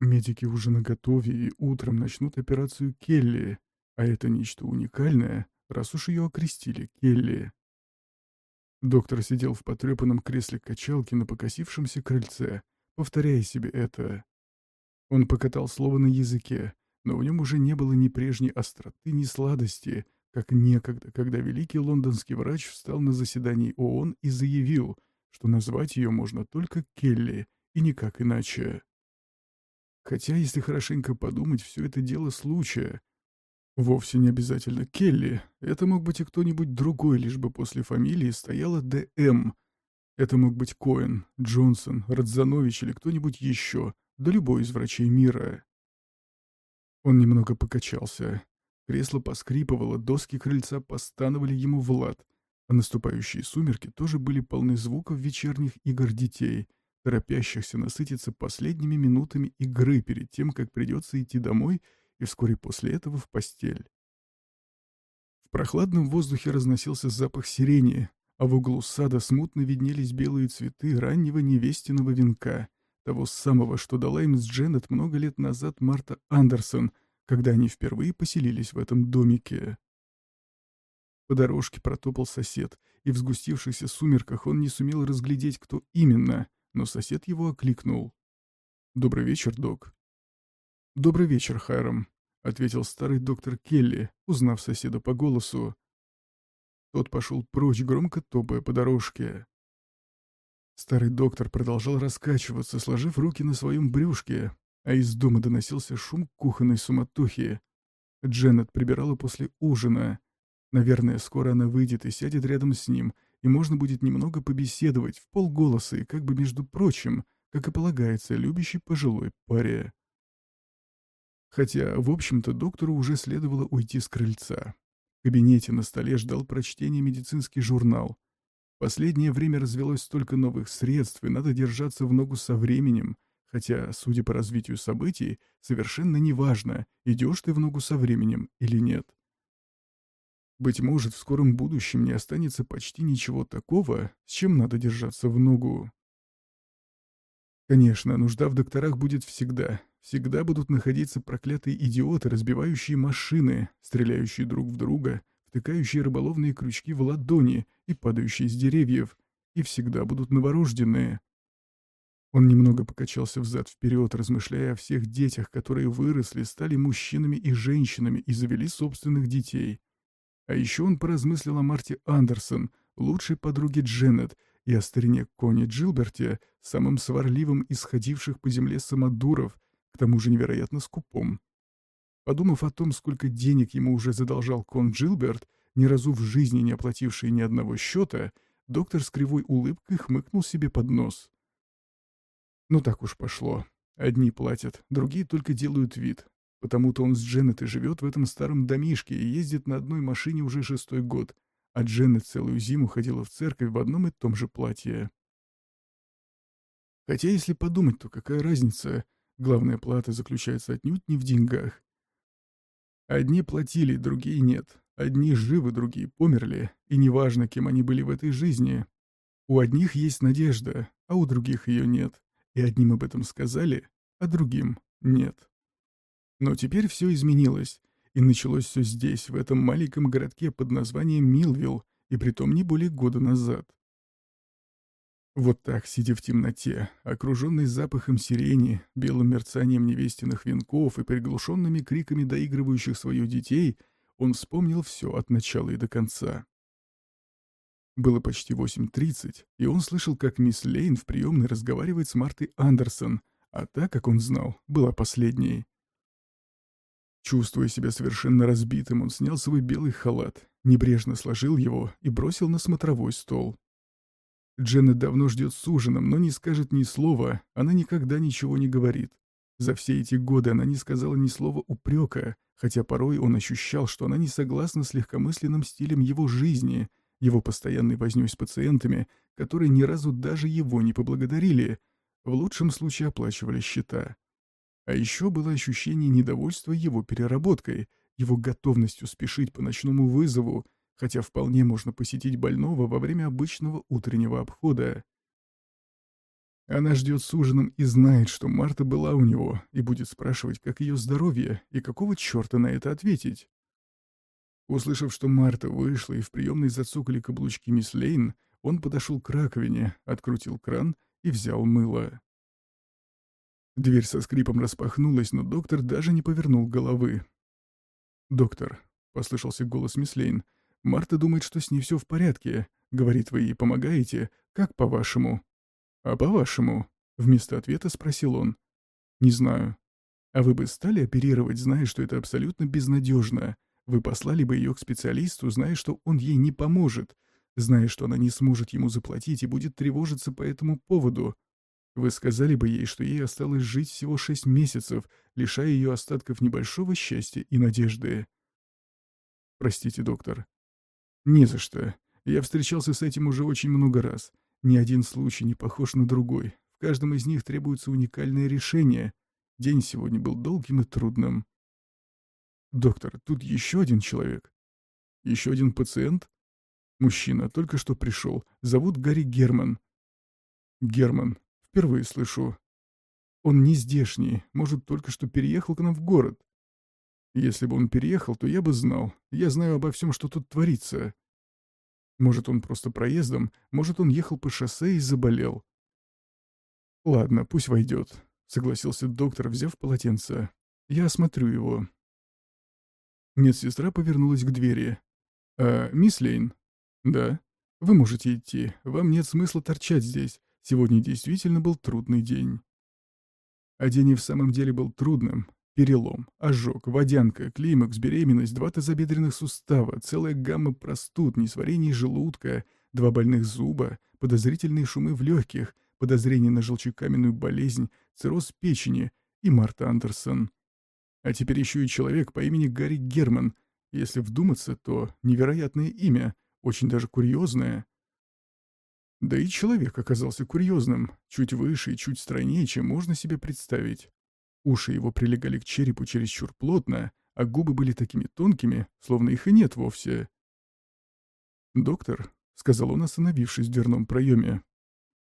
Медики уже наготове и утром начнут операцию Келли, а это нечто уникальное, раз уж ее окрестили Келли. Доктор сидел в потрепанном кресле качалки на покосившемся крыльце, повторяя себе это. Он покатал слово на языке, но в нем уже не было ни прежней остроты, ни сладости, как некогда, когда великий лондонский врач встал на заседании ООН и заявил, что назвать ее можно только Келли и никак иначе. Хотя, если хорошенько подумать, все это дело случая. Вовсе не обязательно Келли. Это мог быть и кто-нибудь другой, лишь бы после фамилии стояла Д.М. Это мог быть Коэн, Джонсон, Радзанович или кто-нибудь еще, да любой из врачей мира. Он немного покачался. Кресло поскрипывало, доски крыльца постановали ему в лад, а наступающие сумерки тоже были полны звуков вечерних игр детей — торопящихся насытиться последними минутами игры перед тем, как придется идти домой и вскоре после этого в постель. В прохладном воздухе разносился запах сирени, а в углу сада смутно виднелись белые цветы раннего невестиного венка, того самого, что дала им с Дженнет много лет назад Марта Андерсон, когда они впервые поселились в этом домике. По дорожке протопал сосед, и в сгустившихся сумерках он не сумел разглядеть, кто именно, но сосед его окликнул. «Добрый вечер, док». «Добрый вечер, Хайрам», — ответил старый доктор Келли, узнав соседа по голосу. Тот пошел прочь, громко топая по дорожке. Старый доктор продолжал раскачиваться, сложив руки на своем брюшке, а из дома доносился шум кухонной суматохи. Дженнет прибирала после ужина. Наверное, скоро она выйдет и сядет рядом с ним — и можно будет немного побеседовать в полголоса и как бы между прочим, как и полагается любящей пожилой паре. Хотя, в общем-то, доктору уже следовало уйти с крыльца. В кабинете на столе ждал прочтения медицинский журнал. Последнее время развелось столько новых средств, и надо держаться в ногу со временем, хотя, судя по развитию событий, совершенно неважно, идешь ты в ногу со временем или нет. Быть может, в скором будущем не останется почти ничего такого, с чем надо держаться в ногу. Конечно, нужда в докторах будет всегда. Всегда будут находиться проклятые идиоты, разбивающие машины, стреляющие друг в друга, втыкающие рыболовные крючки в ладони и падающие с деревьев, и всегда будут новорожденные. Он немного покачался взад-вперед, размышляя о всех детях, которые выросли, стали мужчинами и женщинами и завели собственных детей. А еще он поразмыслил о Марте Андерсон, лучшей подруге Дженнет, и о старине Коне Джилберте, самым сварливым из ходивших по земле самодуров, к тому же невероятно скупом. Подумав о том, сколько денег ему уже задолжал Кон Джилберт, ни разу в жизни не оплативший ни одного счета, доктор с кривой улыбкой хмыкнул себе под нос. Ну так уж пошло. Одни платят, другие только делают вид. Потому-то он с Дженнет и живет в этом старом домишке и ездит на одной машине уже шестой год, а Дженнет целую зиму ходила в церковь в одном и том же платье. Хотя, если подумать, то какая разница? Главная плата заключается отнюдь не в деньгах. Одни платили, другие нет. Одни живы, другие померли, и неважно, кем они были в этой жизни. У одних есть надежда, а у других ее нет. И одним об этом сказали, а другим нет. Но теперь все изменилось, и началось все здесь, в этом маленьком городке под названием Милвилл, и притом не более года назад. Вот так, сидя в темноте, окруженный запахом сирени, белым мерцанием невестиных венков и приглушенными криками доигрывающих свое детей, он вспомнил все от начала и до конца. Было почти 8.30, и он слышал, как мисс Лейн в приемной разговаривает с Мартой Андерсон, а та, как он знал, была последней. Чувствуя себя совершенно разбитым, он снял свой белый халат, небрежно сложил его и бросил на смотровой стол. Дженнет давно ждет с ужином, но не скажет ни слова, она никогда ничего не говорит. За все эти годы она не сказала ни слова упрека, хотя порой он ощущал, что она не согласна с легкомысленным стилем его жизни, его постоянной вознёй с пациентами, которые ни разу даже его не поблагодарили, в лучшем случае оплачивали счета. А еще было ощущение недовольства его переработкой, его готовностью спешить по ночному вызову, хотя вполне можно посетить больного во время обычного утреннего обхода. Она ждет с ужином и знает, что Марта была у него, и будет спрашивать, как ее здоровье, и какого черта на это ответить. Услышав, что Марта вышла и в приемной зацокали каблучки мисс Лейн, он подошел к раковине, открутил кран и взял мыло. Дверь со скрипом распахнулась, но доктор даже не повернул головы. «Доктор», — послышался голос мисс Лейн, — «Марта думает, что с ней все в порядке. Говорит, вы ей помогаете. Как по-вашему?» «А по-вашему?» — вместо ответа спросил он. «Не знаю. А вы бы стали оперировать, зная, что это абсолютно безнадежно? Вы послали бы ее к специалисту, зная, что он ей не поможет, зная, что она не сможет ему заплатить и будет тревожиться по этому поводу?» Вы сказали бы ей, что ей осталось жить всего шесть месяцев, лишая ее остатков небольшого счастья и надежды. Простите, доктор. Не за что. Я встречался с этим уже очень много раз. Ни один случай не похож на другой. В каждом из них требуется уникальное решение. День сегодня был долгим и трудным. Доктор, тут еще один человек. Еще один пациент? Мужчина, только что пришел. Зовут Гарри Герман. Герман, Впервые слышу. Он не здешний, может, только что переехал к нам в город. Если бы он переехал, то я бы знал. Я знаю обо всем, что тут творится. Может, он просто проездом, может, он ехал по шоссе и заболел. Ладно, пусть войдет, согласился доктор, взяв полотенце. Я осмотрю его. Медсестра повернулась к двери. «А, мисс Лейн?» «Да. Вы можете идти. Вам нет смысла торчать здесь. Сегодня действительно был трудный день. А день и в самом деле был трудным. Перелом, ожог, водянка, климакс, беременность, два тазобедренных сустава, целая гамма простуд, несварение желудка, два больных зуба, подозрительные шумы в легких, подозрение на желчекаменную болезнь, цирроз печени и Марта Андерсон. А теперь еще и человек по имени Гарри Герман. Если вдуматься, то невероятное имя, очень даже курьезное. Да и человек оказался курьезным, чуть выше и чуть стройнее, чем можно себе представить. Уши его прилегали к черепу чересчур плотно, а губы были такими тонкими, словно их и нет вовсе. «Доктор», — сказал он, остановившись в дверном проеме.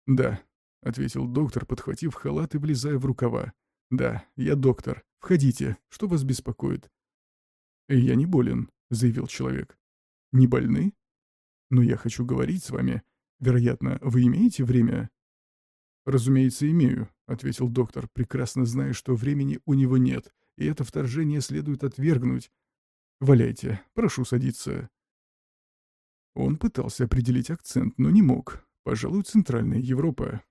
«Да», — ответил доктор, подхватив халат и влезая в рукава. «Да, я доктор. Входите. Что вас беспокоит?» «Я не болен», — заявил человек. «Не больны?» «Но я хочу говорить с вами. Вероятно, вы имеете время?» «Разумеется, имею», — ответил доктор, прекрасно зная, что времени у него нет, и это вторжение следует отвергнуть. «Валяйте, прошу садиться». Он пытался определить акцент, но не мог. Пожалуй, Центральная Европа.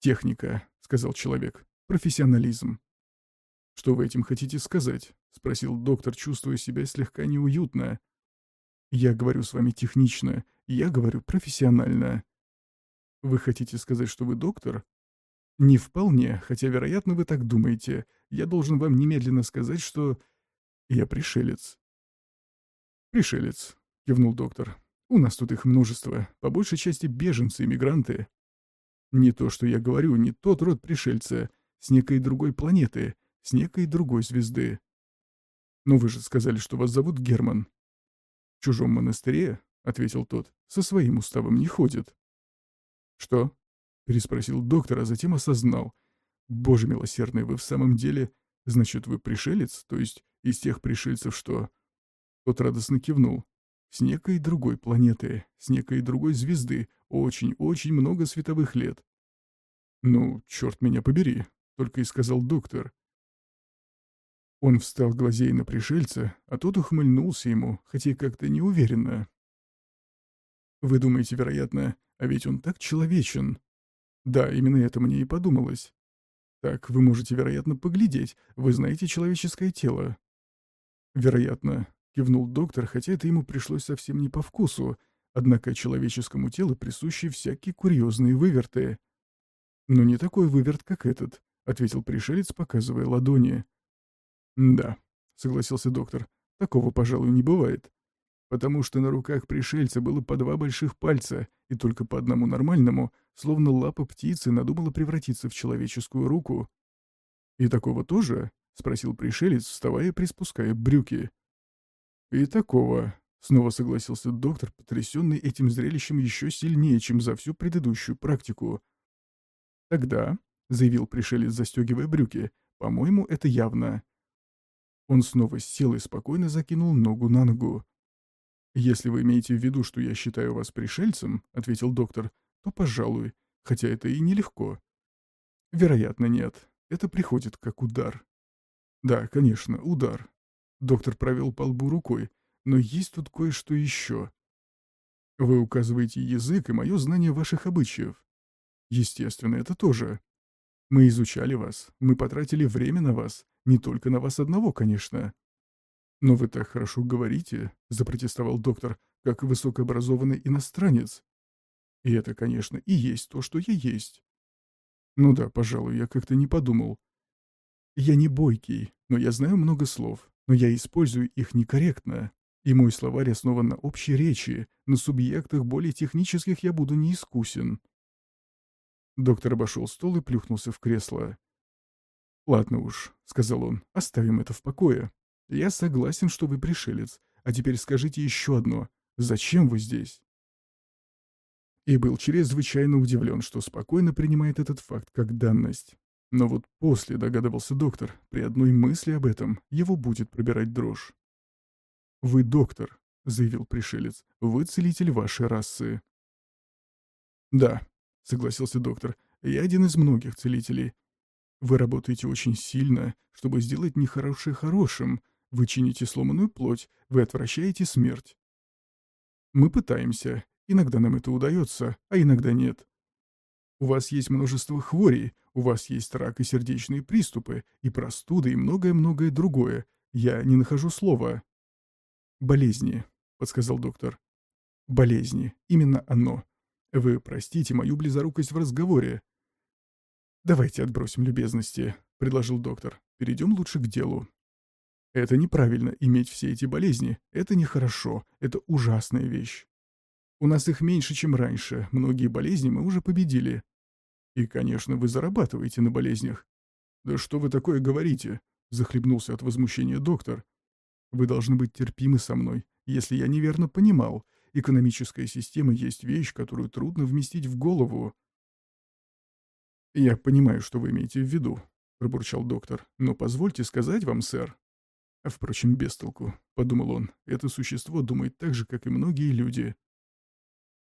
«Техника», — сказал человек. «Профессионализм». «Что вы этим хотите сказать?» — спросил доктор, чувствуя себя слегка неуютно. «Я говорю с вами технично, я говорю профессионально. Вы хотите сказать, что вы доктор? Не вполне, хотя, вероятно, вы так думаете. Я должен вам немедленно сказать, что... Я пришелец. Пришелец, кивнул доктор. У нас тут их множество, по большей части беженцы, иммигранты. Не то, что я говорю, не тот род пришельца, с некой другой планеты, с некой другой звезды. Но вы же сказали, что вас зовут Герман. В чужом монастыре — ответил тот. «Со своим уставом не ходит». «Что?» — переспросил доктор, а затем осознал. «Боже милосердный, вы в самом деле... Значит, вы пришелец? То есть из тех пришельцев, что...» Тот радостно кивнул. «С некой другой планеты, с некой другой звезды, очень-очень много световых лет». «Ну, черт меня побери», — только и сказал доктор. Он встал глазей на пришельца, а тот ухмыльнулся ему, хотя как-то неуверенно. Вы думаете, вероятно, а ведь он так человечен. Да, именно это мне и подумалось. Так, вы можете, вероятно, поглядеть. Вы знаете человеческое тело. Вероятно, кивнул доктор, хотя это ему пришлось совсем не по вкусу. Однако человеческому телу присущи всякие курьезные выверты. Но не такой выверт, как этот, ответил пришелец, показывая ладони. Да, согласился доктор. Такого, пожалуй, не бывает потому что на руках пришельца было по два больших пальца, и только по одному нормальному, словно лапа птицы надумала превратиться в человеческую руку. «И такого тоже?» — спросил пришелец, вставая и приспуская брюки. «И такого», — снова согласился доктор, потрясенный этим зрелищем еще сильнее, чем за всю предыдущую практику. Тогда, — заявил пришелец, застегивая брюки, — по-моему, это явно. Он снова сел и спокойно закинул ногу на ногу. «Если вы имеете в виду, что я считаю вас пришельцем, — ответил доктор, — то, пожалуй, хотя это и нелегко. Вероятно, нет. Это приходит как удар. Да, конечно, удар. Доктор провел по лбу рукой. Но есть тут кое-что еще. Вы указываете язык и мое знание ваших обычаев. Естественно, это тоже. Мы изучали вас, мы потратили время на вас, не только на вас одного, конечно. Но вы так хорошо говорите, запротестовал доктор, как высокообразованный иностранец. И это, конечно, и есть то, что я есть. Ну да, пожалуй, я как-то не подумал. Я не бойкий, но я знаю много слов, но я использую их некорректно. И мой словарь основан на общей речи, на субъектах более технических я буду неискусен. Доктор обошел стол и плюхнулся в кресло. «Ладно уж», — сказал он, — «оставим это в покое. Я согласен, что вы пришелец. А теперь скажите еще одно. Зачем вы здесь?» И был чрезвычайно удивлен, что спокойно принимает этот факт как данность. Но вот после, догадывался доктор, при одной мысли об этом его будет пробирать дрожь. «Вы доктор», — заявил пришелец, — «вы целитель вашей расы». «Да», — согласился доктор, — «я один из многих целителей. Вы работаете очень сильно, чтобы сделать нехорошее хорошим. Вы чините сломанную плоть, вы отвращаете смерть. Мы пытаемся. Иногда нам это удается, а иногда нет. У вас есть множество хворей, у вас есть рак и сердечные приступы, и простуды, и многое-многое другое. Я не нахожу слова. «Болезни», — подсказал доктор. «Болезни. Именно оно. Вы простите мою близорукость в разговоре». «Давайте отбросим любезности», — предложил доктор. «Перейдем лучше к делу. Это неправильно иметь все эти болезни. Это нехорошо. Это ужасная вещь. У нас их меньше, чем раньше. Многие болезни мы уже победили. И, конечно, вы зарабатываете на болезнях. Да что вы такое говорите? Захлебнулся от возмущения доктор. Вы должны быть терпимы со мной, если я неверно понимал. Экономическая система есть вещь, которую трудно вместить в голову. «Я понимаю, что вы имеете в виду», — пробурчал доктор. «Но позвольте сказать вам, сэр». А, впрочем, без толку, подумал он. «Это существо думает так же, как и многие люди».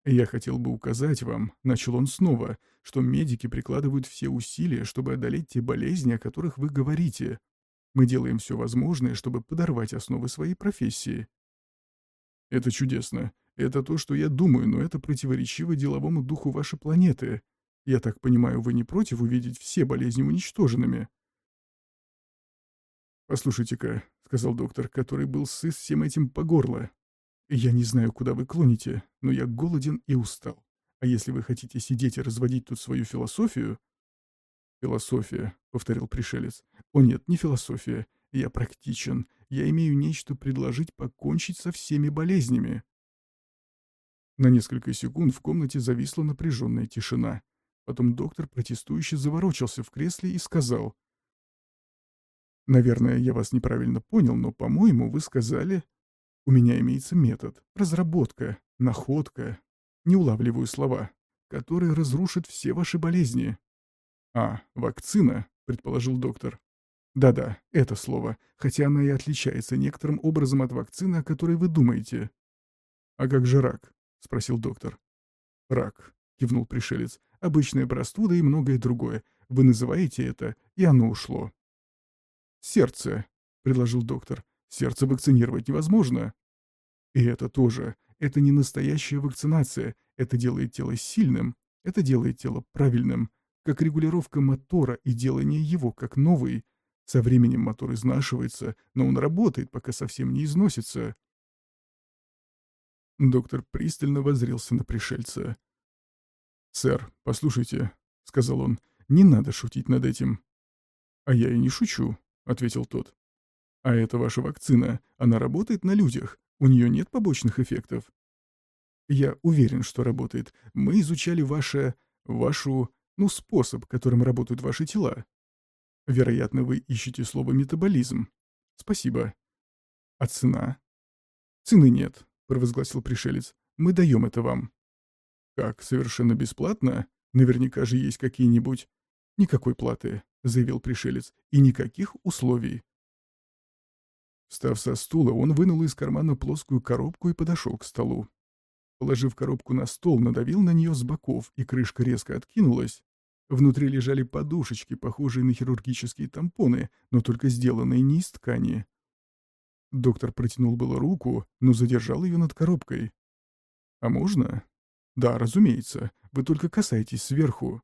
«Я хотел бы указать вам», — начал он снова, «что медики прикладывают все усилия, чтобы одолеть те болезни, о которых вы говорите. Мы делаем все возможное, чтобы подорвать основы своей профессии. Это чудесно. Это то, что я думаю, но это противоречиво деловому духу вашей планеты. Я так понимаю, вы не против увидеть все болезни уничтоженными? «Послушайте-ка», — сказал доктор, который был сыс всем этим по горло. «Я не знаю, куда вы клоните, но я голоден и устал. А если вы хотите сидеть и разводить тут свою философию, «Философия», — повторил пришелец. «О нет, не философия. Я практичен. Я имею нечто предложить покончить со всеми болезнями». На несколько секунд в комнате зависла напряженная тишина. Потом доктор протестующе заворочился в кресле и сказал. «Наверное, я вас неправильно понял, но, по-моему, вы сказали...» «У меня имеется метод, разработка, находка, не улавливаю слова, который разрушит все ваши болезни. «А, вакцина», — предположил доктор. «Да-да, это слово, хотя она и отличается некоторым образом от вакцины, о которой вы думаете». «А как же рак?» — спросил доктор. «Рак», — кивнул пришелец, — «обычная простуда и многое другое. Вы называете это, и оно ушло». «Сердце», — предложил доктор. «Сердце вакцинировать невозможно». «И это тоже. Это не настоящая вакцинация. Это делает тело сильным. Это делает тело правильным как регулировка мотора и делание его как новый. Со временем мотор изнашивается, но он работает, пока совсем не износится. Доктор пристально воззрелся на пришельца. «Сэр, послушайте», — сказал он, — «не надо шутить над этим». «А я и не шучу», — ответил тот. «А это ваша вакцина. Она работает на людях. У нее нет побочных эффектов». «Я уверен, что работает. Мы изучали ваше... вашу... Ну, способ, которым работают ваши тела. Вероятно, вы ищете слово «метаболизм». Спасибо. А цена? Цены нет, провозгласил пришелец. Мы даем это вам. Как, совершенно бесплатно? Наверняка же есть какие-нибудь...» «Никакой платы», — заявил пришелец, — «и никаких условий». Встав со стула, он вынул из кармана плоскую коробку и подошел к столу. Положив коробку на стол, надавил на нее с боков, и крышка резко откинулась. Внутри лежали подушечки, похожие на хирургические тампоны, но только сделанные не из ткани. Доктор протянул было руку, но задержал ее над коробкой. «А можно?» «Да, разумеется. Вы только касаетесь сверху».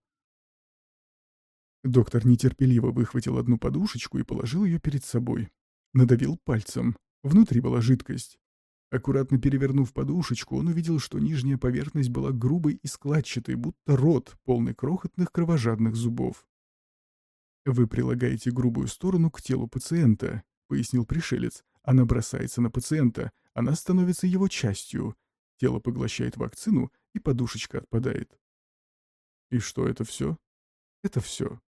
Доктор нетерпеливо выхватил одну подушечку и положил ее перед собой. Надавил пальцем. Внутри была жидкость. Аккуратно перевернув подушечку, он увидел, что нижняя поверхность была грубой и складчатой, будто рот, полный крохотных кровожадных зубов. «Вы прилагаете грубую сторону к телу пациента», — пояснил пришелец. «Она бросается на пациента, она становится его частью. Тело поглощает вакцину, и подушечка отпадает». «И что, это все?» «Это все.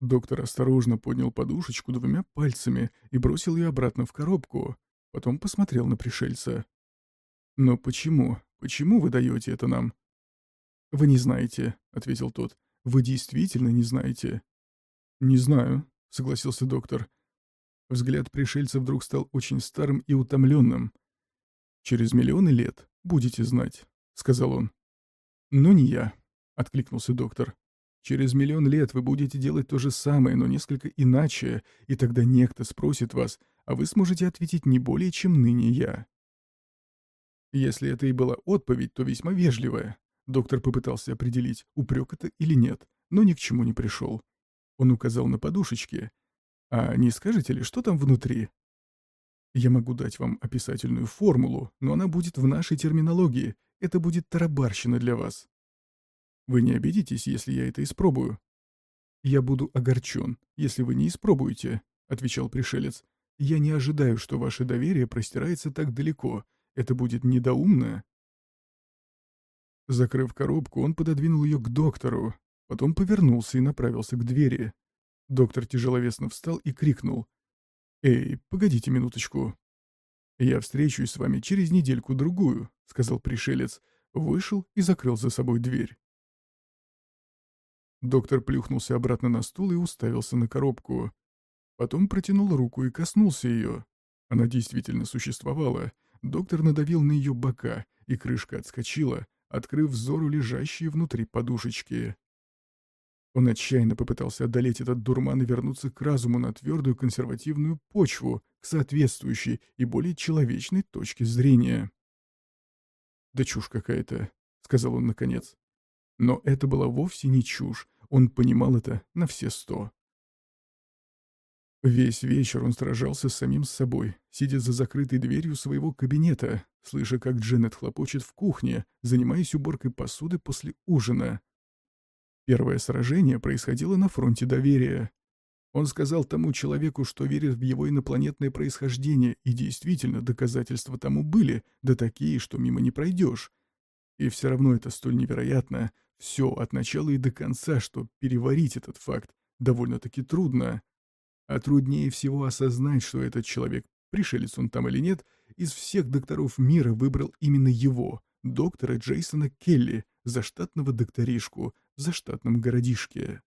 Доктор осторожно поднял подушечку двумя пальцами и бросил ее обратно в коробку. Потом посмотрел на пришельца. «Но почему? Почему вы даете это нам?» «Вы не знаете», — ответил тот. «Вы действительно не знаете?» «Не знаю», — согласился доктор. Взгляд пришельца вдруг стал очень старым и утомленным. «Через миллионы лет будете знать», — сказал он. «Но не я», — откликнулся доктор. Через миллион лет вы будете делать то же самое, но несколько иначе, и тогда некто спросит вас, а вы сможете ответить не более, чем ныне я. Если это и была отповедь, то весьма вежливая. Доктор попытался определить, упрек это или нет, но ни к чему не пришел. Он указал на подушечки. «А не скажете ли, что там внутри?» «Я могу дать вам описательную формулу, но она будет в нашей терминологии. Это будет тарабарщина для вас». Вы не обидитесь, если я это испробую?» «Я буду огорчен, если вы не испробуете», — отвечал пришелец. «Я не ожидаю, что ваше доверие простирается так далеко. Это будет недоумно». Закрыв коробку, он пододвинул ее к доктору, потом повернулся и направился к двери. Доктор тяжеловесно встал и крикнул. «Эй, погодите минуточку». «Я встречусь с вами через недельку-другую», — сказал пришелец, вышел и закрыл за собой дверь. Доктор плюхнулся обратно на стул и уставился на коробку. Потом протянул руку и коснулся ее. Она действительно существовала. Доктор надавил на ее бока, и крышка отскочила, открыв взору лежащие внутри подушечки. Он отчаянно попытался одолеть этот дурман и вернуться к разуму на твердую консервативную почву, к соответствующей и более человечной точке зрения. «Да чушь какая-то», — сказал он наконец. Но это была вовсе не чушь, он понимал это на все сто. Весь вечер он сражался с самим собой, сидя за закрытой дверью своего кабинета, слыша, как Дженнет хлопочет в кухне, занимаясь уборкой посуды после ужина. Первое сражение происходило на фронте доверия. Он сказал тому человеку, что верит в его инопланетное происхождение, и действительно доказательства тому были, да такие, что мимо не пройдешь. И все равно это столь невероятно, все от начала и до конца, что переварить этот факт довольно-таки трудно. А труднее всего осознать, что этот человек, пришелец он там или нет, из всех докторов мира выбрал именно его, доктора Джейсона Келли, заштатного докторишку в заштатном городишке.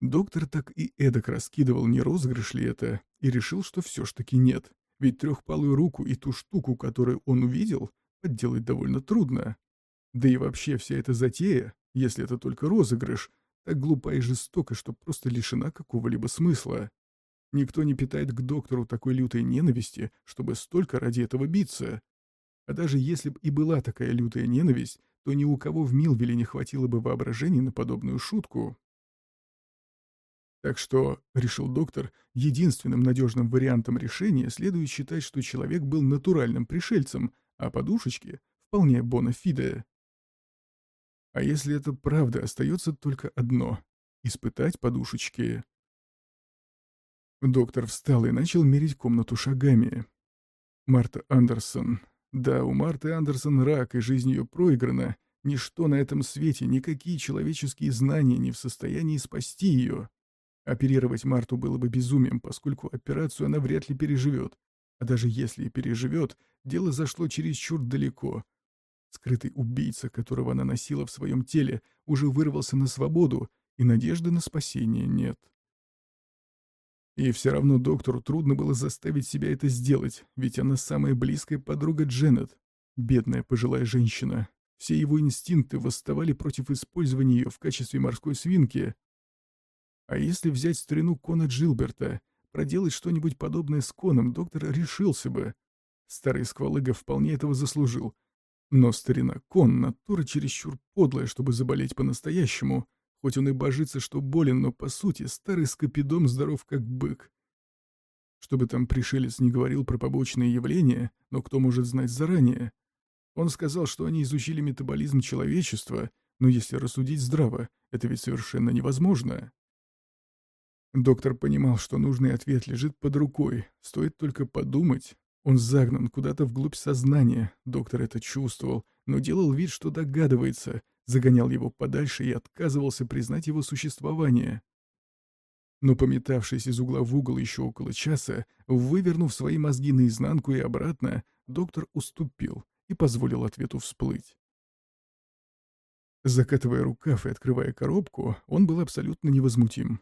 Доктор так и эдак раскидывал, не розыгрыш ли это, и решил, что все ж таки нет, ведь трехпалую руку и ту штуку, которую он увидел, подделать довольно трудно. Да и вообще вся эта затея, если это только розыгрыш, так глупа и жестока, что просто лишена какого-либо смысла. Никто не питает к доктору такой лютой ненависти, чтобы столько ради этого биться. А даже если бы и была такая лютая ненависть, то ни у кого в Милвилле не хватило бы воображения на подобную шутку. Так что, решил доктор, единственным надежным вариантом решения следует считать, что человек был натуральным пришельцем, а подушечки — вполне бонафиде. А если это правда, остается только одно — испытать подушечки. Доктор встал и начал мерить комнату шагами. Марта Андерсон. Да, у Марты Андерсон рак, и жизнь ее проиграна. Ничто на этом свете, никакие человеческие знания не в состоянии спасти ее. Оперировать Марту было бы безумием, поскольку операцию она вряд ли переживет. А даже если и переживет, дело зашло чересчур далеко. Скрытый убийца, которого она носила в своем теле, уже вырвался на свободу, и надежды на спасение нет. И все равно доктору трудно было заставить себя это сделать, ведь она самая близкая подруга Дженнет. Бедная пожилая женщина. Все его инстинкты восставали против использования ее в качестве морской свинки. А если взять старину Кона Джилберта, проделать что-нибудь подобное с Коном, доктор решился бы. Старый сквалыга вполне этого заслужил. Но старина Кон — натура чересчур подлая, чтобы заболеть по-настоящему — Хоть он и божится, что болен, но, по сути, старый скопидом здоров как бык. Чтобы там пришелец не говорил про побочные явления, но кто может знать заранее? Он сказал, что они изучили метаболизм человечества, но если рассудить здраво, это ведь совершенно невозможно. Доктор понимал, что нужный ответ лежит под рукой, стоит только подумать. Он загнан куда-то вглубь сознания, доктор это чувствовал, но делал вид, что догадывается, загонял его подальше и отказывался признать его существование. Но пометавшись из угла в угол еще около часа, вывернув свои мозги наизнанку и обратно, доктор уступил и позволил ответу всплыть. Закатывая рукав и открывая коробку, он был абсолютно невозмутим.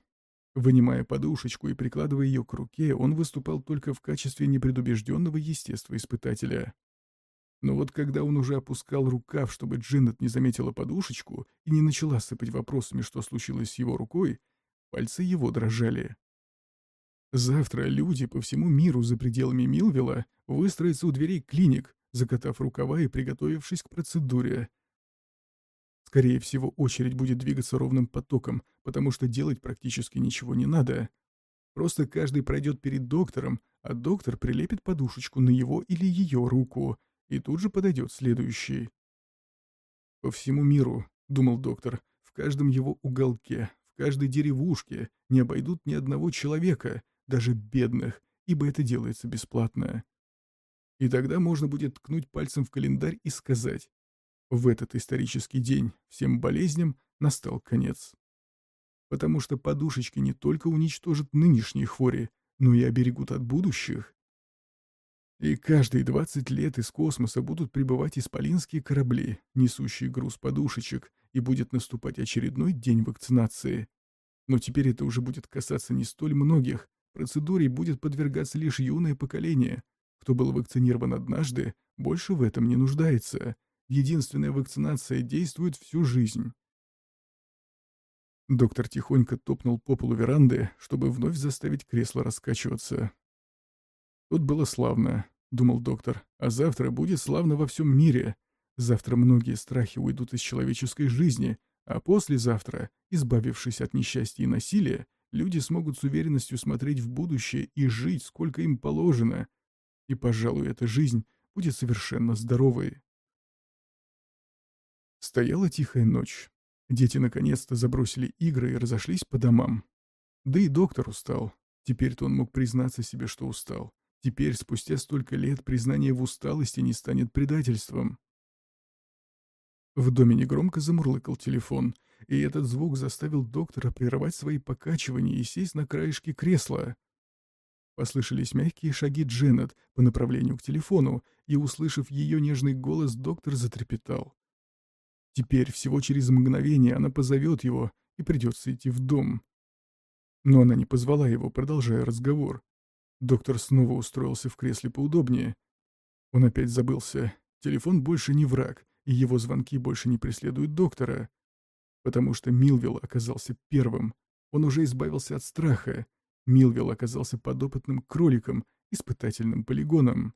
Вынимая подушечку и прикладывая ее к руке, он выступал только в качестве непредубежденного естествоиспытателя. Но вот когда он уже опускал рукав, чтобы Джиннет не заметила подушечку и не начала сыпать вопросами, что случилось с его рукой, пальцы его дрожали. Завтра люди по всему миру за пределами Милвилла выстроятся у дверей клиник, закатав рукава и приготовившись к процедуре. Скорее всего, очередь будет двигаться ровным потоком, потому что делать практически ничего не надо. Просто каждый пройдет перед доктором, а доктор прилепит подушечку на его или ее руку — и тут же подойдет следующий. По всему миру, думал доктор, в каждом его уголке, в каждой деревушке не обойдут ни одного человека, даже бедных, ибо это делается бесплатно. И тогда можно будет ткнуть пальцем в календарь и сказать, в этот исторический день всем болезням настал конец. Потому что подушечки не только уничтожат нынешние хвори, но и оберегут от будущих. И каждые 20 лет из космоса будут прибывать исполинские корабли, несущие груз подушечек, и будет наступать очередной день вакцинации. Но теперь это уже будет касаться не столь многих, процедуре будет подвергаться лишь юное поколение. Кто был вакцинирован однажды, больше в этом не нуждается. Единственная вакцинация действует всю жизнь. Доктор тихонько топнул по полу веранды, чтобы вновь заставить кресло раскачиваться. Тут было славно, думал доктор, а завтра будет славно во всем мире. Завтра многие страхи уйдут из человеческой жизни, а послезавтра, избавившись от несчастья и насилия, люди смогут с уверенностью смотреть в будущее и жить, сколько им положено. И, пожалуй, эта жизнь будет совершенно здоровой. Стояла тихая ночь. Дети наконец-то забросили игры и разошлись по домам. Да и доктор устал. Теперь-то он мог признаться себе, что устал. Теперь, спустя столько лет, признание в усталости не станет предательством. В доме негромко замурлыкал телефон, и этот звук заставил доктора прервать свои покачивания и сесть на краешке кресла. Послышались мягкие шаги Дженнет по направлению к телефону, и, услышав ее нежный голос, доктор затрепетал. Теперь, всего через мгновение, она позовет его, и придется идти в дом. Но она не позвала его, продолжая разговор. Доктор снова устроился в кресле поудобнее. Он опять забылся. Телефон больше не враг, и его звонки больше не преследуют доктора. Потому что Милвилл оказался первым. Он уже избавился от страха. Милвилл оказался подопытным кроликом, испытательным полигоном.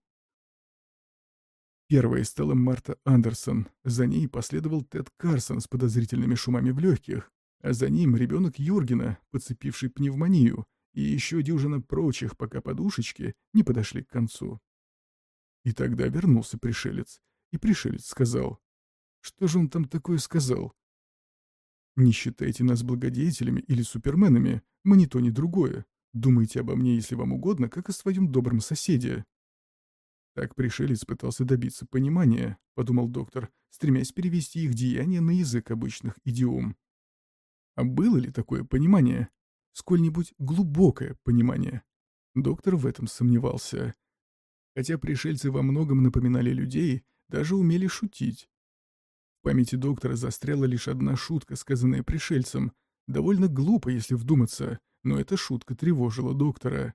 Первой стала Марта Андерсон, за ней последовал Тед Карсон с подозрительными шумами в легких, а за ним ребенок Юргена, подцепивший пневмонию, и еще дюжина прочих, пока подушечки не подошли к концу. И тогда вернулся пришелец, и пришелец сказал, что же он там такое сказал? Не считайте нас благодетелями или суперменами, мы ни то, ни другое. Думайте обо мне, если вам угодно, как о своем добром соседе. Так пришелец пытался добиться понимания, подумал доктор, стремясь перевести их деяния на язык обычных идиом. А было ли такое понимание? сколь-нибудь глубокое понимание. Доктор в этом сомневался. Хотя пришельцы во многом напоминали людей, даже умели шутить. В памяти доктора застряла лишь одна шутка, сказанная пришельцем. Довольно глупо, если вдуматься, но эта шутка тревожила доктора.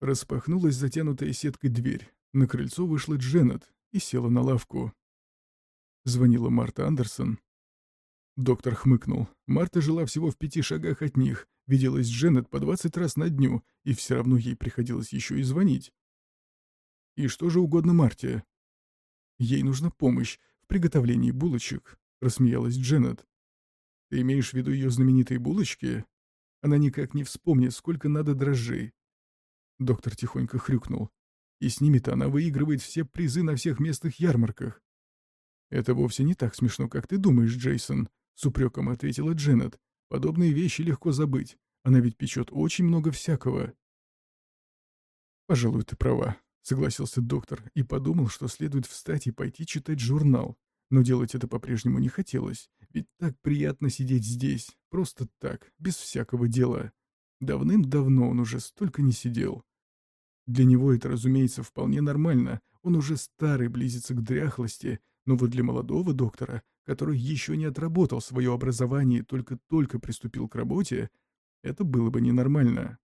Распахнулась затянутая сеткой дверь. На крыльцо вышла Дженнет и села на лавку. Звонила Марта Андерсон. Доктор хмыкнул. Марта жила всего в пяти шагах от них, виделась Дженнет по двадцать раз на дню, и все равно ей приходилось еще и звонить. И что же угодно Марте? Ей нужна помощь в приготовлении булочек, рассмеялась Дженнет. Ты имеешь в виду ее знаменитые булочки? Она никак не вспомнит, сколько надо дрожжей. Доктор тихонько хрюкнул. И с ними-то она выигрывает все призы на всех местных ярмарках. Это вовсе не так смешно, как ты думаешь, Джейсон, с упреком ответила Дженнет. Подобные вещи легко забыть. Она ведь печет очень много всякого. Пожалуй, ты права, согласился доктор и подумал, что следует встать и пойти читать журнал. Но делать это по-прежнему не хотелось, ведь так приятно сидеть здесь, просто так, без всякого дела. Давным-давно он уже столько не сидел. Для него это, разумеется, вполне нормально, он уже старый, близится к дряхлости, но вот для молодого доктора, который еще не отработал свое образование и только-только приступил к работе, это было бы ненормально.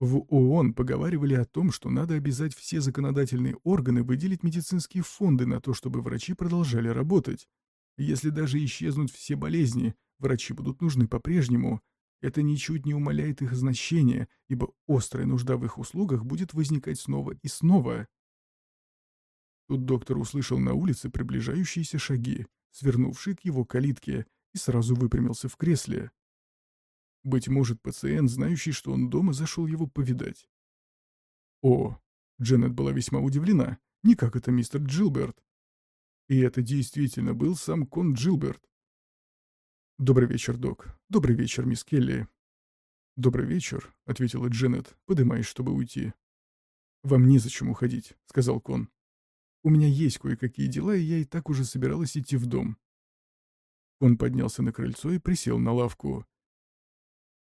В ООН поговаривали о том, что надо обязать все законодательные органы выделить медицинские фонды на то, чтобы врачи продолжали работать. Если даже исчезнут все болезни, врачи будут нужны по-прежнему. Это ничуть не умаляет их значения, ибо острая нужда в их услугах будет возникать снова и снова. Тут доктор услышал на улице приближающиеся шаги, свернувшие к его калитке, и сразу выпрямился в кресле. Быть может, пациент, знающий, что он дома, зашел его повидать. О, Дженнет была весьма удивлена. Не как это мистер Джилберт. И это действительно был сам Кон Джилберт. «Добрый вечер, док. Добрый вечер, мисс Келли». «Добрый вечер», — ответила Дженнет, подымаясь, чтобы уйти. «Вам незачем уходить», — сказал Кон. У меня есть кое-какие дела, и я и так уже собиралась идти в дом. Он поднялся на крыльцо и присел на лавку.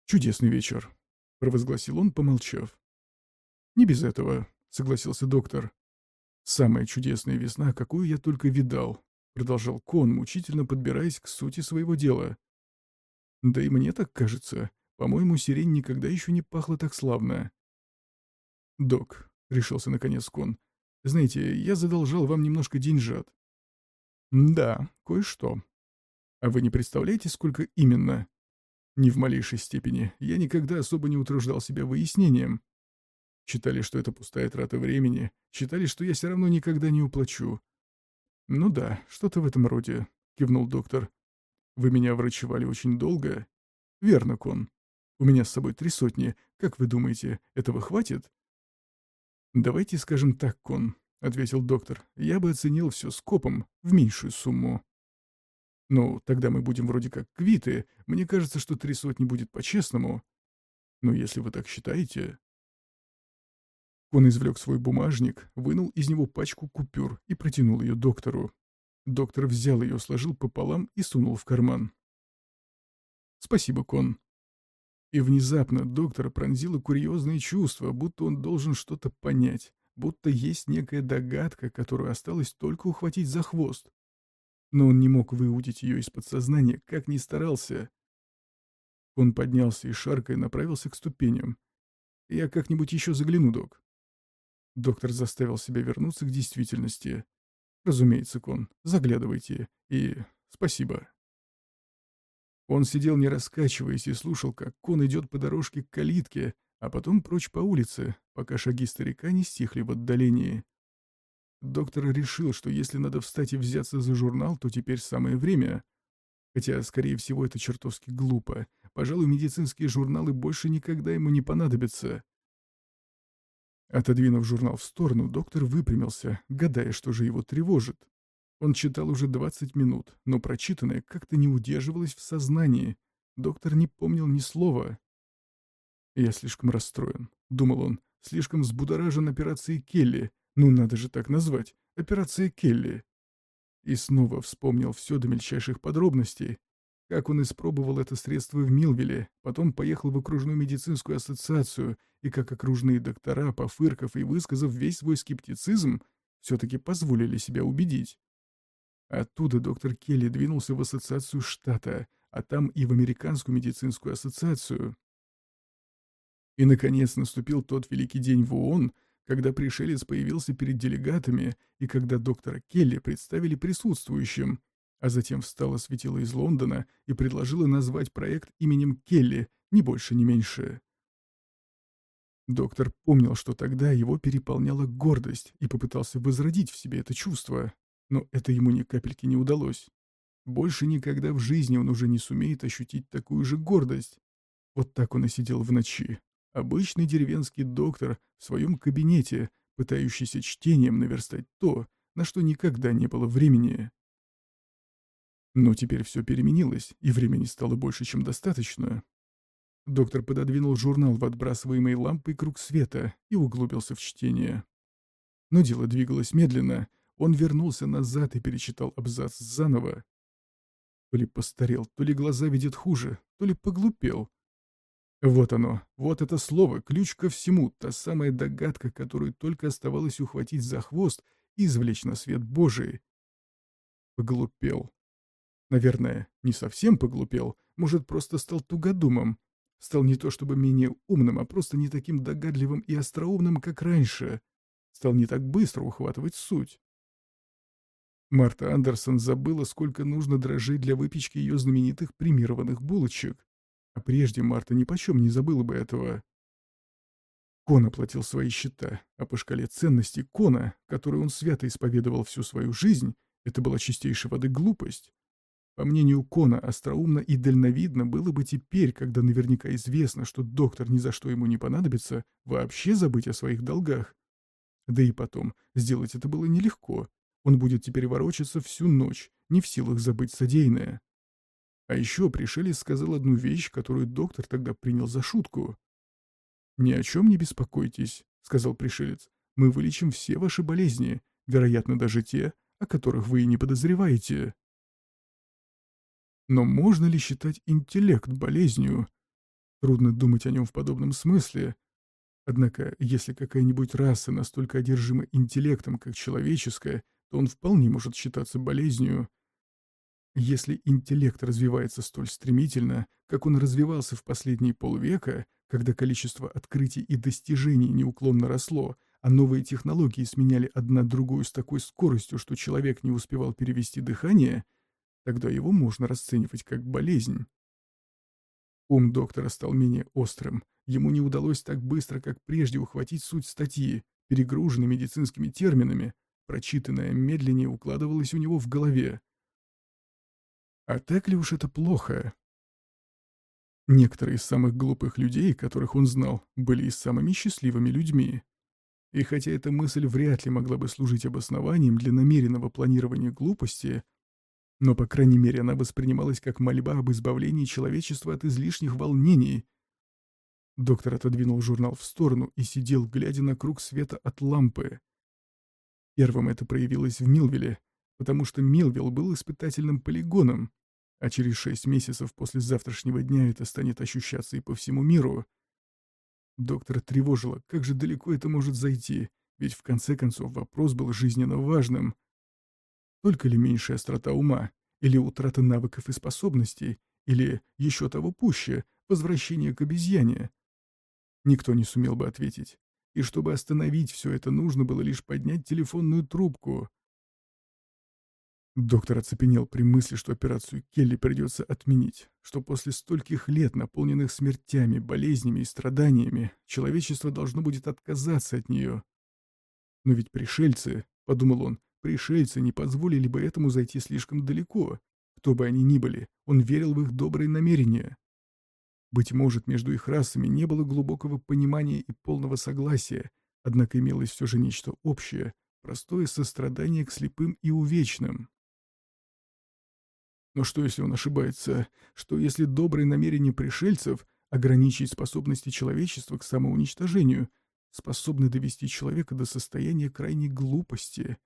«Чудесный вечер», — провозгласил он, помолчав. «Не без этого», — согласился доктор. «Самая чудесная весна, какую я только видал», — продолжал Кон, мучительно подбираясь к сути своего дела. «Да и мне так кажется. По-моему, сирень никогда еще не пахла так славно». «Док», — решился наконец Кон, знаете, я задолжал вам немножко деньжат». «Да, кое-что. А вы не представляете, сколько именно?» «Ни в малейшей степени. Я никогда особо не утруждал себя выяснением. Считали, что это пустая трата времени. Считали, что я все равно никогда не уплачу». «Ну да, что-то в этом роде», — кивнул доктор. «Вы меня врачевали очень долго?» «Верно, Кон. У меня с собой три сотни. Как вы думаете, этого хватит?» «Давайте скажем так, Кон», — ответил доктор. «Я бы оценил все скопом, в меньшую сумму». «Ну, тогда мы будем вроде как квиты. Мне кажется, что три сотни будет по-честному. Но если вы так считаете...» Он извлек свой бумажник, вынул из него пачку купюр и протянул ее доктору. Доктор взял ее, сложил пополам и сунул в карман. «Спасибо, Кон», и внезапно доктора пронзило курьезное чувство, будто он должен что-то понять, будто есть некая догадка, которую осталось только ухватить за хвост. Но он не мог выудить ее из подсознания, как ни старался. Он поднялся и, шаркой, направился к ступеням. «Я как-нибудь еще загляну, док». Доктор заставил себя вернуться к действительности. «Разумеется, Кон, заглядывайте. И спасибо». Он сидел не раскачиваясь и слушал, как кон идет по дорожке к калитке, а потом прочь по улице, пока шаги старика не стихли в отдалении. Доктор решил, что если надо встать и взяться за журнал, то теперь самое время. Хотя, скорее всего, это чертовски глупо. Пожалуй, медицинские журналы больше никогда ему не понадобятся. Отодвинув журнал в сторону, доктор выпрямился, гадая, что же его тревожит. Он читал уже 20 минут, но прочитанное как-то не удерживалось в сознании. Доктор не помнил ни слова. «Я слишком расстроен», — думал он, — «слишком взбудоражен операцией Келли. Ну, надо же так назвать. Операция Келли». И снова вспомнил все до мельчайших подробностей. Как он испробовал это средство в Милвилле, потом поехал в окружную медицинскую ассоциацию, и как окружные доктора, пофырков и высказав весь свой скептицизм, все-таки позволили себя убедить. Оттуда доктор Келли двинулся в ассоциацию штата, а там и в Американскую медицинскую ассоциацию. И, наконец, наступил тот великий день в ООН, когда пришелец появился перед делегатами и когда доктора Келли представили присутствующим, а затем встала светило из Лондона и предложила назвать проект именем Келли, ни больше, ни меньше. Доктор помнил, что тогда его переполняла гордость и попытался возродить в себе это чувство, но это ему ни капельки не удалось. Больше никогда в жизни он уже не сумеет ощутить такую же гордость. Вот так он и сидел в ночи, Обычный деревенский доктор в своем кабинете, пытающийся чтением наверстать то, на что никогда не было времени. Но теперь все переменилось, и времени стало больше, чем достаточно. Доктор пододвинул журнал в отбрасываемой лампой круг света и углубился в чтение. Но дело двигалось медленно. Он вернулся назад и перечитал абзац заново. То ли постарел, то ли глаза видят хуже, то ли поглупел. Вот оно, вот это слово, ключ ко всему, та самая догадка, которую только оставалось ухватить за хвост и извлечь на свет Божий. Поглупел. Наверное, не совсем поглупел, может, просто стал тугодумом. Стал не то чтобы менее умным, а просто не таким догадливым и остроумным, как раньше. Стал не так быстро ухватывать суть. Марта Андерсон забыла, сколько нужно дрожжей для выпечки ее знаменитых премированных булочек. А прежде Марта ни почем не забыла бы этого. Кон оплатил свои счета, а по шкале ценностей Кона, которую он свято исповедовал всю свою жизнь, это была чистейшей воды глупость. По мнению Кона, остроумно и дальновидно было бы теперь, когда наверняка известно, что доктор ни за что ему не понадобится, вообще забыть о своих долгах. Да и потом, сделать это было нелегко. Он будет теперь ворочаться всю ночь, не в силах забыть содеянное. А еще пришелец сказал одну вещь, которую доктор тогда принял за шутку. «Ни о чем не беспокойтесь», — сказал пришелец. «Мы вылечим все ваши болезни, вероятно, даже те, о которых вы и не подозреваете». Но можно ли считать интеллект болезнью? Трудно думать о нем в подобном смысле. Однако, если какая-нибудь раса настолько одержима интеллектом, как человеческая, то он вполне может считаться болезнью. Если интеллект развивается столь стремительно, как он развивался в последние полвека, когда количество открытий и достижений неуклонно росло, а новые технологии сменяли одна другую с такой скоростью, что человек не успевал перевести дыхание, тогда его можно расценивать как болезнь. Ум доктора стал менее острым. Ему не удалось так быстро, как прежде, ухватить суть статьи, перегруженной медицинскими терминами. Прочитанное медленнее укладывалось у него в голове. А так ли уж это плохо? Некоторые из самых глупых людей, которых он знал, были и самыми счастливыми людьми. И хотя эта мысль вряд ли могла бы служить обоснованием для намеренного планирования глупости, но, по крайней мере, она воспринималась как мольба об избавлении человечества от излишних волнений. Доктор отодвинул журнал в сторону и сидел, глядя на круг света от лампы. Первым это проявилось в Милвилле, потому что Милвилл был испытательным полигоном, а через шесть месяцев после завтрашнего дня это станет ощущаться и по всему миру. Доктора тревожило, как же далеко это может зайти, ведь в конце концов вопрос был жизненно важным. Только ли меньшая острота ума, или утрата навыков и способностей, или, еще того пуще, возвращение к обезьяне? Никто не сумел бы ответить. И чтобы остановить все это, нужно было лишь поднять телефонную трубку — Доктор оцепенел при мысли, что операцию Келли придется отменить, что после стольких лет, наполненных смертями, болезнями и страданиями, человечество должно будет отказаться от нее. Но ведь пришельцы, — подумал он, — пришельцы не позволили бы этому зайти слишком далеко. Кто бы они ни были, он верил в их добрые намерения. Быть может, между их расами не было глубокого понимания и полного согласия, однако имелось все же нечто общее, простое сострадание к слепым и увечным. Но что, если он ошибается? Что, если добрые намерения пришельцев ограничить способности человечества к самоуничтожению, способны довести человека до состояния крайней глупости?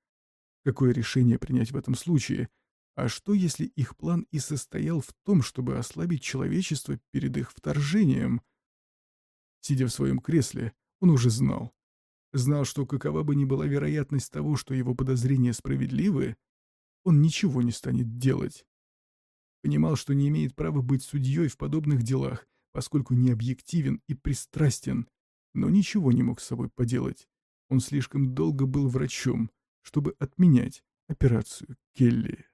Какое решение принять в этом случае? А что, если их план и состоял в том, чтобы ослабить человечество перед их вторжением? Сидя в своем кресле, он уже знал. Знал, что какова бы ни была вероятность того, что его подозрения справедливы, он ничего не станет делать. Понимал, что не имеет права быть судьей в подобных делах, поскольку не объективен и пристрастен, но ничего не мог с собой поделать. Он слишком долго был врачом, чтобы отменять операцию Келли.